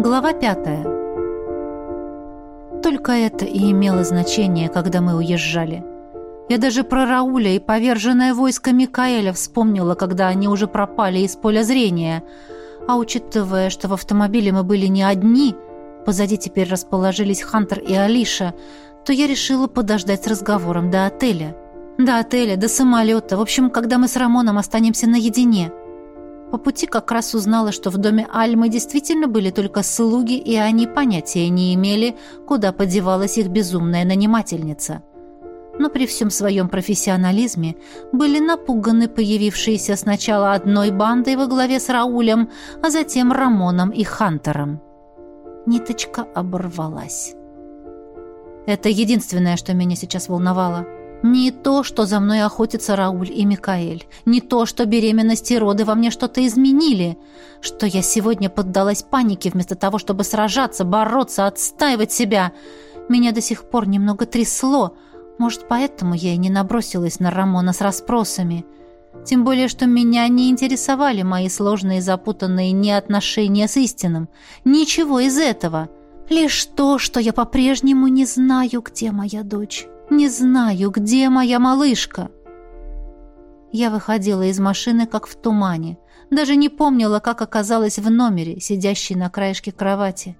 Глава пятая. Только это и имело значение, когда мы уезжали. Я даже про Рауля и поверженное войско Микаэля вспомнила, когда они уже пропали из поля зрения. А учитывая, что в автомобиле мы были не одни, позади теперь расположились Хантер и Алиша, то я решила подождать с разговором до отеля. До отеля, до самолета, в общем, когда мы с Рамоном останемся наедине. По пути как раз узнала, что в доме Альмы действительно были только слуги, и они понятия не имели, куда подевалась их безумная нанимательница. Но при всем своем профессионализме были напуганы появившиеся сначала одной бандой во главе с Раулем, а затем Рамоном и Хантером. Ниточка оборвалась. Это единственное, что меня сейчас волновало – не то, что за мной охотятся Рауль и Микаэль. Не то, что беременность и роды во мне что-то изменили. Что я сегодня поддалась панике вместо того, чтобы сражаться, бороться, отстаивать себя. Меня до сих пор немного трясло. Может, поэтому я и не набросилась на Рамона с расспросами. Тем более, что меня не интересовали мои сложные и запутанные неотношения с истинным. Ничего из этого. Лишь то, что я по-прежнему не знаю, где моя дочь». Не знаю, где моя малышка. Я выходила из машины, как в тумане. Даже не помнила, как оказалась в номере, сидящей на краешке кровати.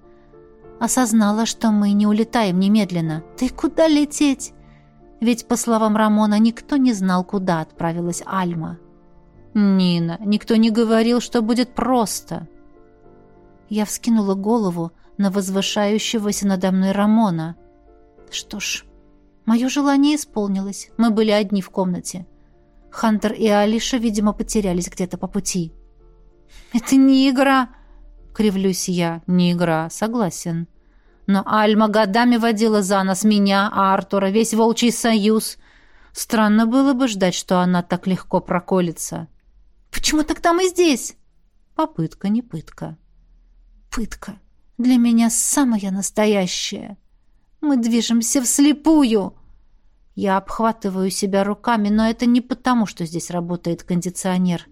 Осознала, что мы не улетаем немедленно. Ты куда лететь? Ведь, по словам Рамона, никто не знал, куда отправилась Альма. «Нина, никто не говорил, что будет просто». Я вскинула голову на возвышающегося надо мной Рамона. Что ж, Мое желание исполнилось. Мы были одни в комнате. Хантер и Алиша, видимо, потерялись где-то по пути. «Это не игра!» — кривлюсь я. «Не игра, согласен. Но Альма годами водила за нас меня, Артура, весь волчий союз. Странно было бы ждать, что она так легко проколется». «Почему тогда мы здесь?» «Попытка, не пытка». «Пытка. Для меня самая настоящая. Мы движемся вслепую». Я обхватываю себя руками, но это не потому, что здесь работает кондиционер.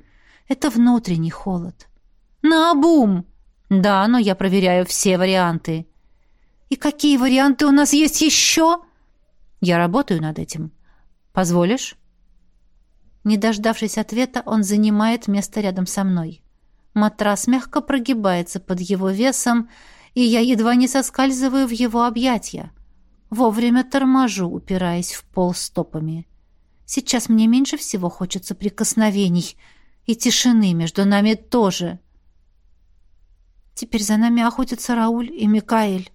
Это внутренний холод. Наобум! Да, но я проверяю все варианты. И какие варианты у нас есть еще? Я работаю над этим. Позволишь? Не дождавшись ответа, он занимает место рядом со мной. Матрас мягко прогибается под его весом, и я едва не соскальзываю в его объятья. Вовремя торможу, упираясь в пол стопами. Сейчас мне меньше всего хочется прикосновений. И тишины между нами тоже. Теперь за нами охотятся Рауль и Микаэль.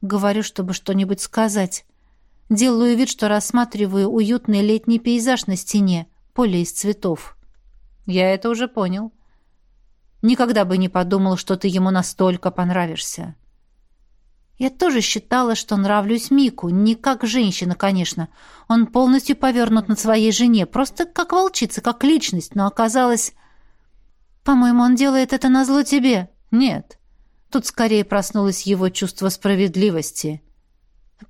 Говорю, чтобы что-нибудь сказать. Делаю вид, что рассматриваю уютный летний пейзаж на стене, поле из цветов. Я это уже понял. Никогда бы не подумал, что ты ему настолько понравишься. Я тоже считала, что нравлюсь Мику, не как женщина, конечно. Он полностью повернут на своей жене, просто как волчица, как личность, но оказалось... По-моему, он делает это на зло тебе. Нет. Тут скорее проснулось его чувство справедливости.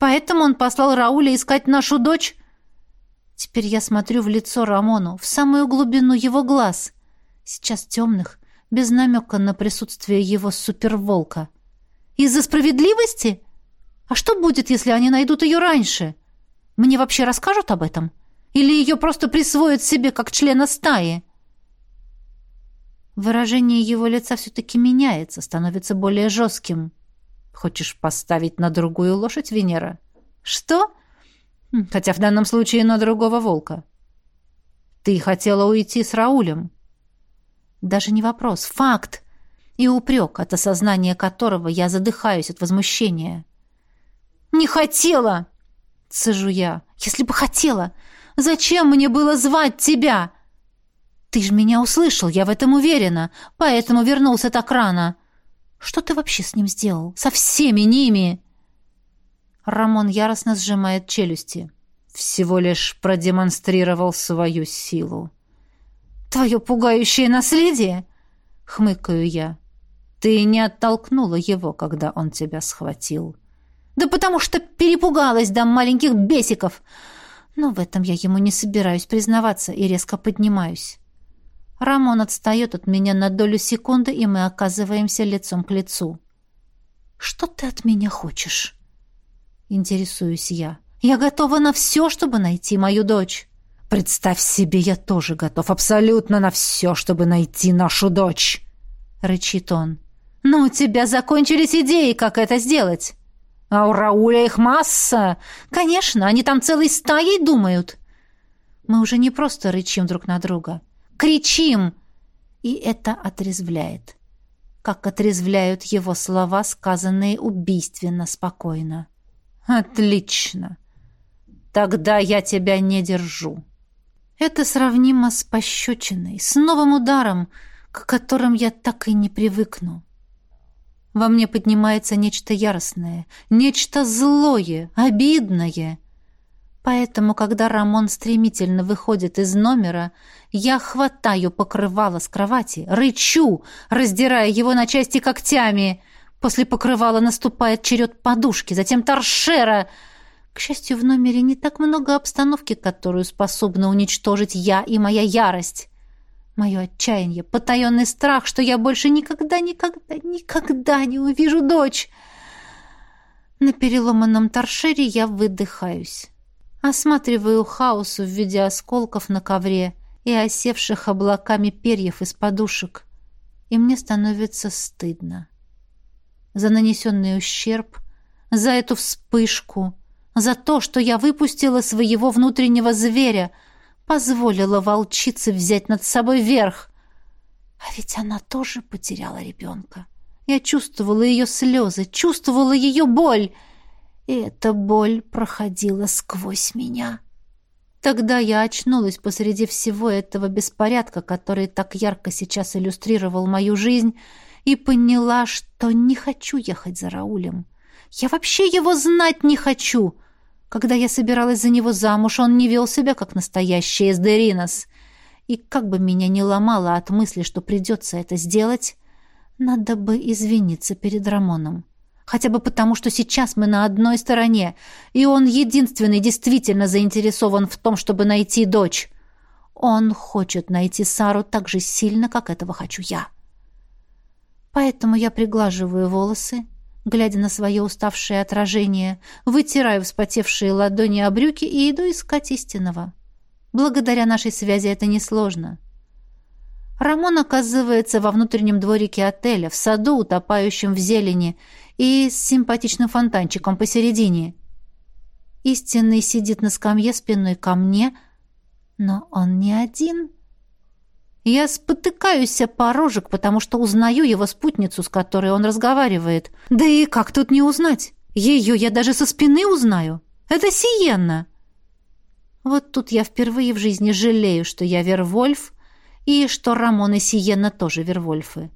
Поэтому он послал Рауля искать нашу дочь? Теперь я смотрю в лицо Рамону, в самую глубину его глаз. Сейчас темных, без намека на присутствие его суперволка. — из-за справедливости? А что будет, если они найдут ее раньше? Мне вообще расскажут об этом? Или ее просто присвоят себе как члена стаи?» Выражение его лица все-таки меняется, становится более жестким. «Хочешь поставить на другую лошадь, Венера?» «Что?» хм, «Хотя в данном случае на другого волка». «Ты хотела уйти с Раулем». «Даже не вопрос. Факт и упрек, от осознания которого я задыхаюсь от возмущения. «Не хотела!» — цежу я. «Если бы хотела! Зачем мне было звать тебя?» «Ты же меня услышал, я в этом уверена, поэтому вернулся так рано. Что ты вообще с ним сделал? Со всеми ними?» Рамон яростно сжимает челюсти. Всего лишь продемонстрировал свою силу. «Твое пугающее наследие?» — хмыкаю я. Ты не оттолкнула его, когда он тебя схватил. Да потому что перепугалась до маленьких бесиков. Но в этом я ему не собираюсь признаваться и резко поднимаюсь. Рамон отстает от меня на долю секунды, и мы оказываемся лицом к лицу. «Что ты от меня хочешь?» Интересуюсь я. «Я готова на все, чтобы найти мою дочь». «Представь себе, я тоже готов абсолютно на все, чтобы найти нашу дочь!» — рычит он. «Ну, у тебя закончились идеи, как это сделать!» «А у Рауля их масса!» «Конечно, они там целой стаей думают!» Мы уже не просто рычим друг на друга. Кричим! И это отрезвляет. Как отрезвляют его слова, сказанные убийственно спокойно. «Отлично! Тогда я тебя не держу!» Это сравнимо с пощечиной, с новым ударом, к которым я так и не привыкну. Во мне поднимается нечто яростное, нечто злое, обидное. Поэтому, когда Рамон стремительно выходит из номера, я хватаю покрывало с кровати, рычу, раздирая его на части когтями. После покрывала наступает черед подушки, затем торшера. К счастью, в номере не так много обстановки, которую способна уничтожить я и моя ярость. Мое отчаяние, потаенный страх, что я больше никогда, никогда, никогда не увижу дочь. На переломанном торшере я выдыхаюсь. Осматриваю хаосу в виде осколков на ковре и осевших облаками перьев из подушек. И мне становится стыдно. За нанесенный ущерб, за эту вспышку, за то, что я выпустила своего внутреннего зверя, позволила волчице взять над собой верх. А ведь она тоже потеряла ребенка. Я чувствовала ее слезы, чувствовала ее боль — и эта боль проходила сквозь меня. Тогда я очнулась посреди всего этого беспорядка, который так ярко сейчас иллюстрировал мою жизнь, и поняла, что не хочу ехать за Раулем. Я вообще его знать не хочу. Когда я собиралась за него замуж, он не вел себя как настоящий Эсдеринос. И как бы меня не ломало от мысли, что придется это сделать, надо бы извиниться перед Рамоном хотя бы потому, что сейчас мы на одной стороне, и он единственный действительно заинтересован в том, чтобы найти дочь. Он хочет найти Сару так же сильно, как этого хочу я. Поэтому я приглаживаю волосы, глядя на свое уставшее отражение, вытираю вспотевшие ладони о брюки и иду искать истинного. Благодаря нашей связи это несложно. Рамон оказывается во внутреннем дворике отеля, в саду, утопающем в зелени, и с симпатичным фонтанчиком посередине. Истинный сидит на скамье спиной ко мне, но он не один. Я спотыкаюсь о порожек, потому что узнаю его спутницу, с которой он разговаривает. Да и как тут не узнать? Ее я даже со спины узнаю. Это Сиенна. Вот тут я впервые в жизни жалею, что я Вервольф, и что Рамон и Сиенна тоже Вервольфы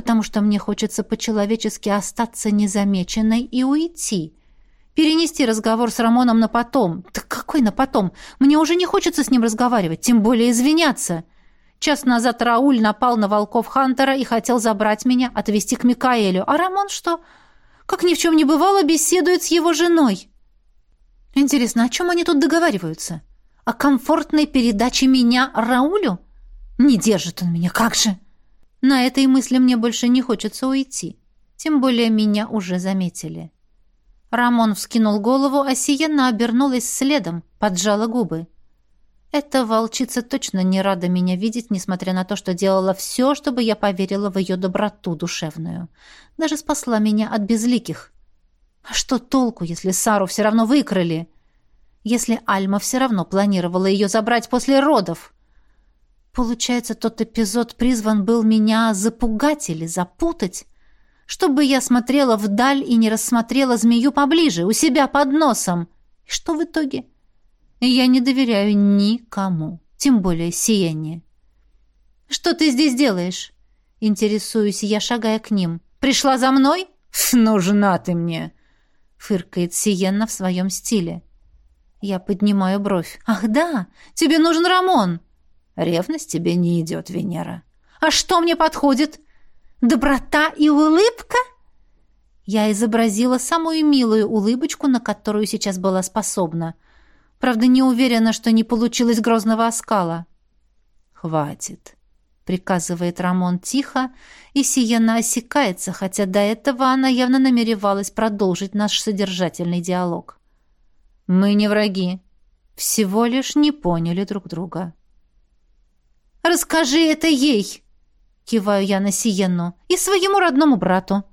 потому что мне хочется по-человечески остаться незамеченной и уйти. Перенести разговор с Рамоном на потом. Да какой на потом? Мне уже не хочется с ним разговаривать, тем более извиняться. Час назад Рауль напал на волков Хантера и хотел забрать меня, отвезти к Микаэлю. А Рамон что? Как ни в чем не бывало, беседует с его женой. Интересно, о чем они тут договариваются? О комфортной передаче меня Раулю? Не держит он меня, как же!» На этой мысли мне больше не хочется уйти. Тем более меня уже заметили. Рамон вскинул голову, а Сиенна обернулась следом, поджала губы. Эта волчица точно не рада меня видеть, несмотря на то, что делала все, чтобы я поверила в ее доброту душевную. Даже спасла меня от безликих. А что толку, если Сару все равно выкрали? Если Альма все равно планировала ее забрать после родов? Получается, тот эпизод призван был меня запугать или запутать, чтобы я смотрела вдаль и не рассмотрела змею поближе, у себя под носом. И что в итоге? Я не доверяю никому, тем более Сиене. «Что ты здесь делаешь?» Интересуюсь я, шагая к ним. «Пришла за мной?» «Нужна ты мне!» Фыркает Сиенна в своем стиле. Я поднимаю бровь. «Ах да, тебе нужен Рамон!» Ревность тебе не идет, Венера. А что мне подходит? Доброта и улыбка? Я изобразила самую милую улыбочку, на которую сейчас была способна. Правда, не уверена, что не получилось грозного оскала. Хватит. приказывает Рамон тихо, и Сиена осекается, хотя до этого она явно намеревалась продолжить наш содержательный диалог. «Мы не враги, всего лишь не поняли друг друга». «Расскажи это ей!» — киваю я на Сиенну. «И своему родному брату.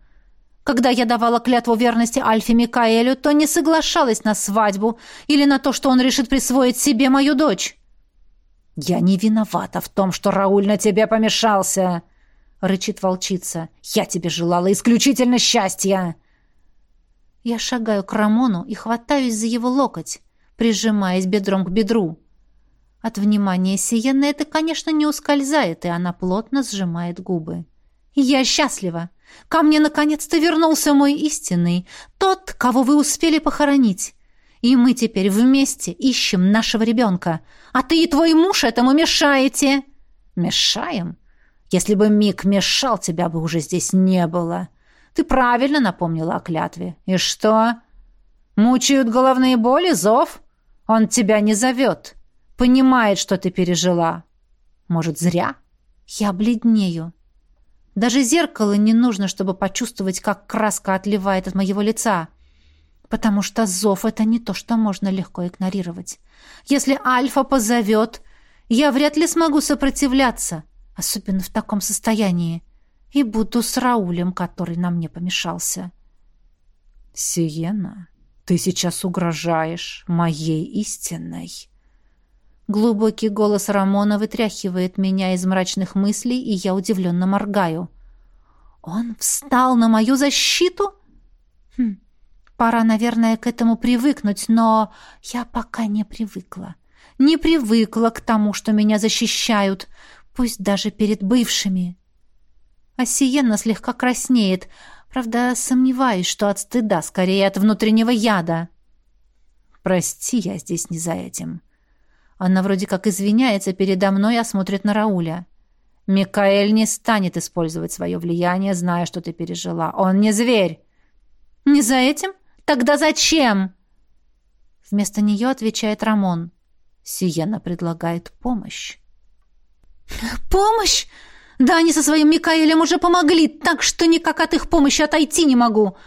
Когда я давала клятву верности Альфе Микаэлю, то не соглашалась на свадьбу или на то, что он решит присвоить себе мою дочь». «Я не виновата в том, что Рауль на тебе помешался!» — рычит волчица. «Я тебе желала исключительно счастья!» Я шагаю к Рамону и хватаюсь за его локоть, прижимаясь бедром к бедру. От внимания Сиены это, конечно, не ускользает, и она плотно сжимает губы. «Я счастлива! Ко мне наконец-то вернулся мой истинный, тот, кого вы успели похоронить. И мы теперь вместе ищем нашего ребенка. А ты и твой муж этому мешаете!» «Мешаем? Если бы Мик мешал, тебя бы уже здесь не было. Ты правильно напомнила о клятве. И что? Мучают головные боли, зов? Он тебя не зовет. Понимает, что ты пережила. Может, зря? Я бледнею. Даже зеркало не нужно, чтобы почувствовать, как краска отливает от моего лица. Потому что зов — это не то, что можно легко игнорировать. Если Альфа позовет, я вряд ли смогу сопротивляться, особенно в таком состоянии, и буду с Раулем, который на мне помешался. «Сиена, ты сейчас угрожаешь моей истинной». Глубокий голос Рамона вытряхивает меня из мрачных мыслей, и я удивленно моргаю. «Он встал на мою защиту?» «Хм, пора, наверное, к этому привыкнуть, но я пока не привыкла. Не привыкла к тому, что меня защищают, пусть даже перед бывшими». А Сиенна слегка краснеет, правда, сомневаюсь, что от стыда, скорее от внутреннего яда. «Прости, я здесь не за этим», она вроде как извиняется передо мной, а смотрит на Рауля. «Микаэль не станет использовать свое влияние, зная, что ты пережила. Он не зверь!» «Не за этим? Тогда зачем?» Вместо нее отвечает Рамон. Сиена предлагает помощь. «Помощь? Да они со своим Микаэлем уже помогли, так что никак от их помощи отойти не могу.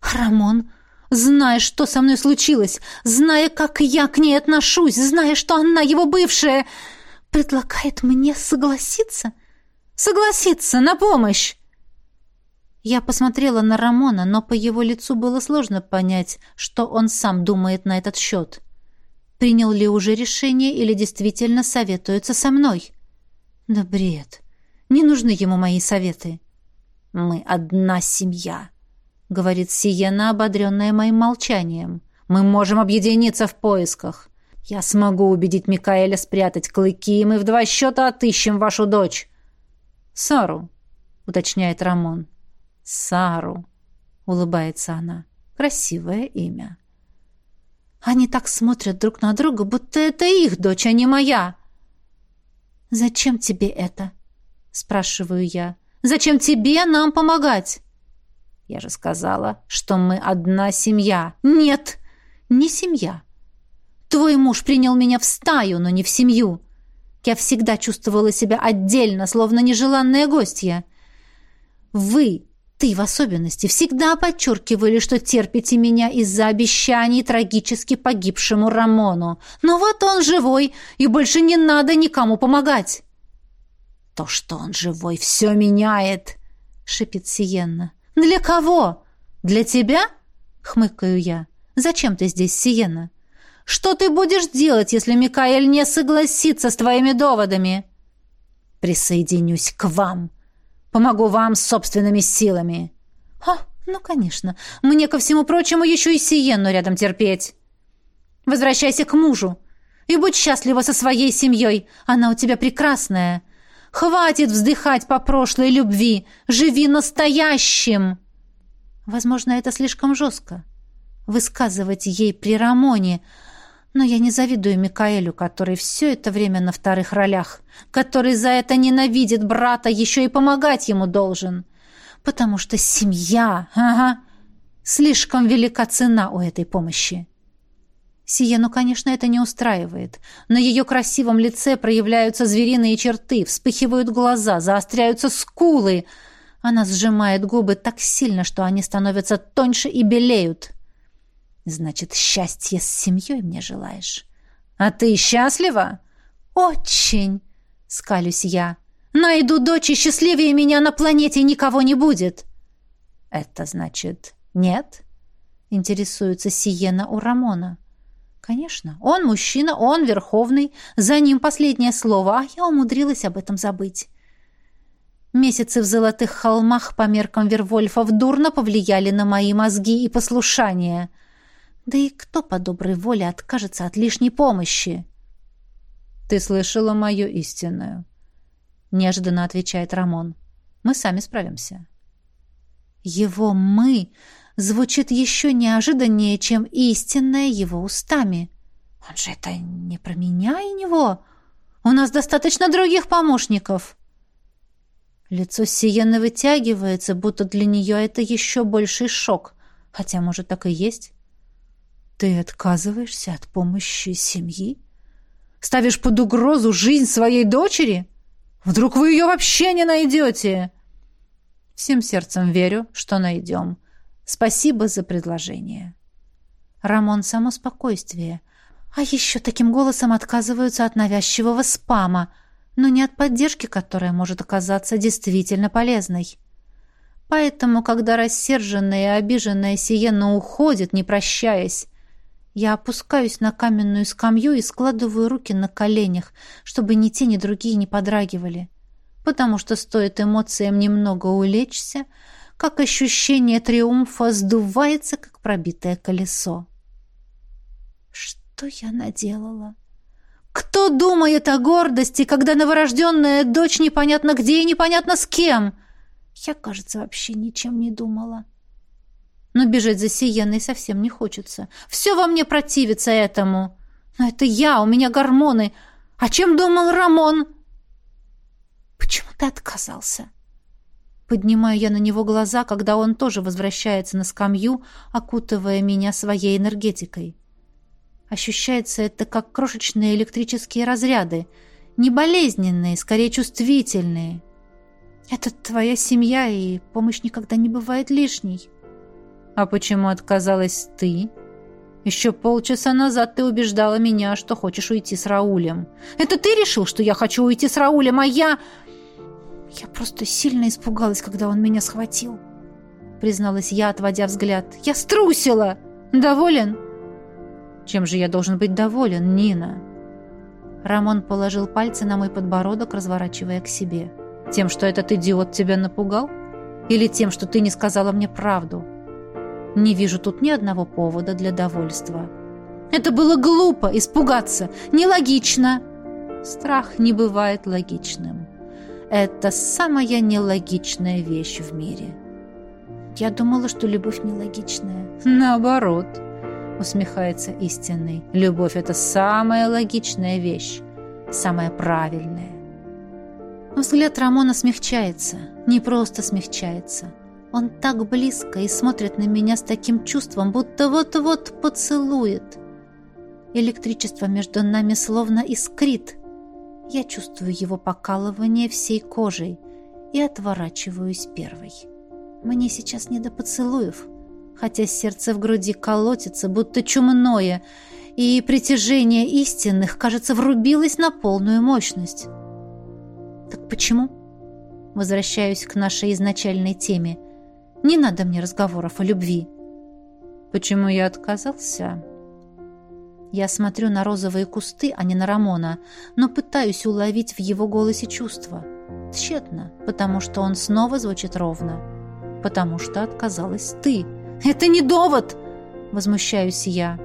Рамон, Зная, что со мной случилось, зная, как я к ней отношусь, зная, что она его бывшая, предлагает мне согласиться? Согласиться на помощь!» Я посмотрела на Рамона, но по его лицу было сложно понять, что он сам думает на этот счет. Принял ли уже решение или действительно советуется со мной? Да бред. Не нужны ему мои советы. Мы одна семья говорит Сиена, ободренная моим молчанием. «Мы можем объединиться в поисках. Я смогу убедить Микаэля спрятать клыки, и мы в два счета отыщем вашу дочь». «Сару», — уточняет Рамон. «Сару», — улыбается она. «Красивое имя». Они так смотрят друг на друга, будто это их дочь, а не моя. «Зачем тебе это?» — спрашиваю я. «Зачем тебе нам помогать?» Я же сказала, что мы одна семья. Нет, не семья. Твой муж принял меня в стаю, но не в семью. Я всегда чувствовала себя отдельно, словно нежеланная гостья. Вы, ты в особенности, всегда подчеркивали, что терпите меня из-за обещаний трагически погибшему Рамону. Но вот он живой, и больше не надо никому помогать. То, что он живой, все меняет, — шипит Сиенна. «Для кого? Для тебя?» — хмыкаю я. «Зачем ты здесь, Сиена? Что ты будешь делать, если Микаэль не согласится с твоими доводами?» «Присоединюсь к вам. Помогу вам собственными силами». «О, ну, конечно. Мне, ко всему прочему, еще и Сиенну рядом терпеть. Возвращайся к мужу и будь счастлива со своей семьей. Она у тебя прекрасная. Хватит вздыхать по прошлой любви. Живи настоящим. Возможно, это слишком жестко. Высказывать ей при Рамоне. Но я не завидую Микаэлю, который все это время на вторых ролях, который за это ненавидит брата, еще и помогать ему должен. Потому что семья, ага, слишком велика цена у этой помощи. Сиену, конечно, это не устраивает. На ее красивом лице проявляются звериные черты, вспыхивают глаза, заостряются скулы. Она сжимает губы так сильно, что они становятся тоньше и белеют. Значит, счастье с семьей мне желаешь? А ты счастлива? Очень, скалюсь я. Найду дочь, и счастливее меня на планете никого не будет. Это значит, нет? Интересуется Сиена у Рамона. Конечно, он мужчина, он верховный, за ним последнее слово, а я умудрилась об этом забыть. Месяцы в золотых холмах по меркам Вервольфов дурно повлияли на мои мозги и послушание. Да и кто по доброй воле откажется от лишней помощи? «Ты слышала мою истинную», — неожиданно отвечает Рамон. «Мы сами справимся». Его «мы» звучит еще неожиданнее, чем истинное его устами. Он же это не про меня и него. У нас достаточно других помощников. Лицо Сиены вытягивается, будто для нее это еще больший шок. Хотя, может, так и есть. Ты отказываешься от помощи семьи? Ставишь под угрозу жизнь своей дочери? Вдруг вы ее вообще не найдете? Всем сердцем верю, что найдем. Спасибо за предложение. Рамон само спокойствие. А еще таким голосом отказываются от навязчивого спама, но не от поддержки, которая может оказаться действительно полезной. Поэтому, когда рассерженная и обиженная Сиена уходит, не прощаясь, я опускаюсь на каменную скамью и складываю руки на коленях, чтобы ни те, ни другие не подрагивали. Потому что стоит эмоциям немного улечься, как ощущение триумфа сдувается, как пробитое колесо. Что я наделала? Кто думает о гордости, когда новорожденная дочь непонятно где и непонятно с кем? Я, кажется, вообще ничем не думала. Но бежать за Сиеной совсем не хочется. Все во мне противится этому. Но это я, у меня гормоны. А чем думал Рамон? Почему ты отказался? Поднимаю я на него глаза, когда он тоже возвращается на скамью, окутывая меня своей энергетикой. Ощущается это как крошечные электрические разряды, не болезненные, скорее чувствительные. Это твоя семья, и помощь никогда не бывает лишней. А почему отказалась ты? Еще полчаса назад ты убеждала меня, что хочешь уйти с Раулем. Это ты решил, что я хочу уйти с Раулем, а я... «Я просто сильно испугалась, когда он меня схватил», — призналась я, отводя взгляд. «Я струсила! Доволен?» «Чем же я должен быть доволен, Нина?» Рамон положил пальцы на мой подбородок, разворачивая к себе. «Тем, что этот идиот тебя напугал? Или тем, что ты не сказала мне правду?» «Не вижу тут ни одного повода для довольства». «Это было глупо, испугаться, нелогично!» «Страх не бывает логичным». Это самая нелогичная вещь в мире. Я думала, что любовь нелогичная. Наоборот, усмехается истинный. Любовь — это самая логичная вещь, самая правильная. Взгляд Рамона смягчается, не просто смягчается. Он так близко и смотрит на меня с таким чувством, будто вот-вот поцелует. Электричество между нами словно искрит — я чувствую его покалывание всей кожей и отворачиваюсь первой. Мне сейчас не до поцелуев, хотя сердце в груди колотится, будто чумное, и притяжение истинных, кажется, врубилось на полную мощность. Так почему? Возвращаюсь к нашей изначальной теме. Не надо мне разговоров о любви. Почему я отказался? Я смотрю на розовые кусты, а не на Рамона, но пытаюсь уловить в его голосе чувства. Тщетно, потому что он снова звучит ровно. Потому что отказалась ты. «Это не довод!» — возмущаюсь я.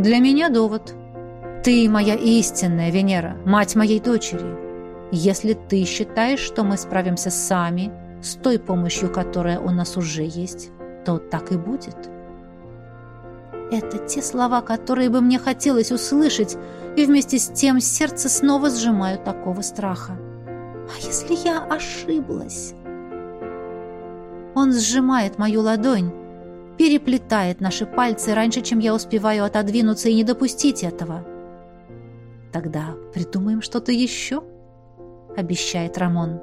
«Для меня довод. Ты моя истинная Венера, мать моей дочери. Если ты считаешь, что мы справимся сами, с той помощью, которая у нас уже есть, то так и будет». Это те слова, которые бы мне хотелось услышать, и вместе с тем сердце снова сжимаю такого страха. А если я ошиблась? Он сжимает мою ладонь, переплетает наши пальцы раньше, чем я успеваю отодвинуться и не допустить этого. Тогда придумаем что-то еще, обещает Рамон.